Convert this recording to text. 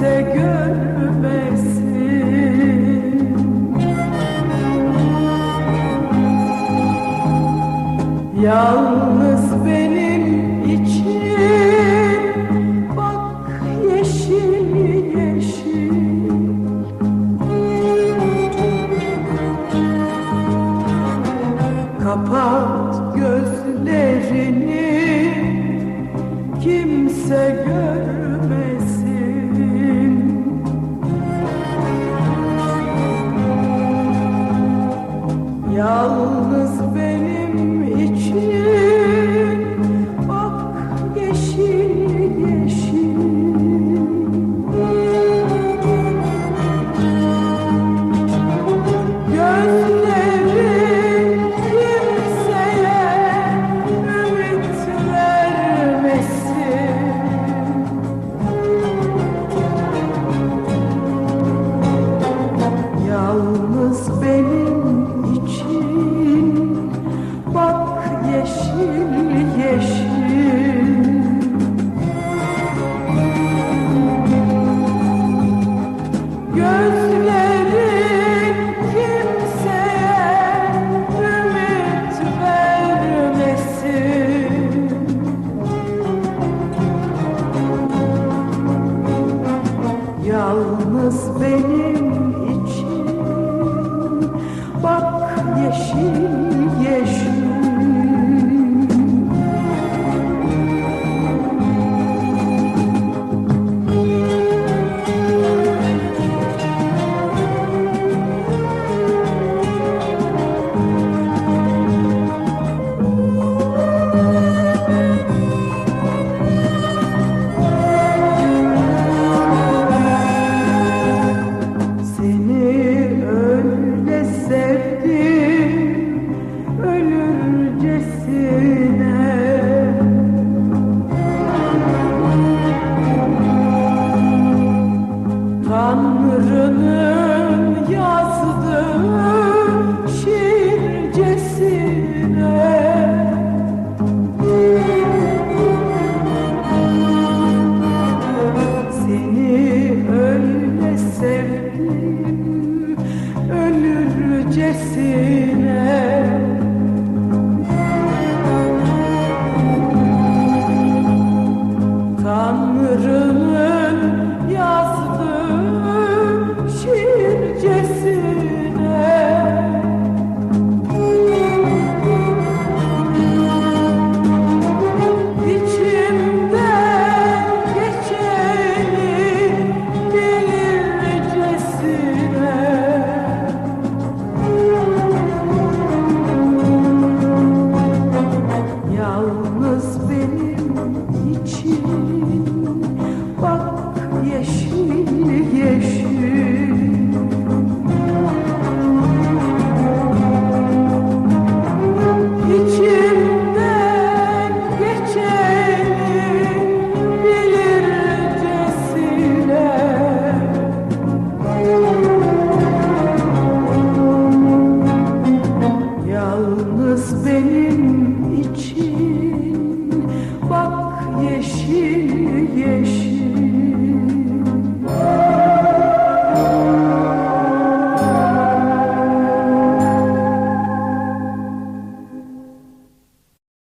kimse görmesin Yalnız benim için bak yeşil yeşil. Kapat gözlerini kimse görmesin Yalnız Yalnız benim için. Bak yeşil yeşil yalnız benim için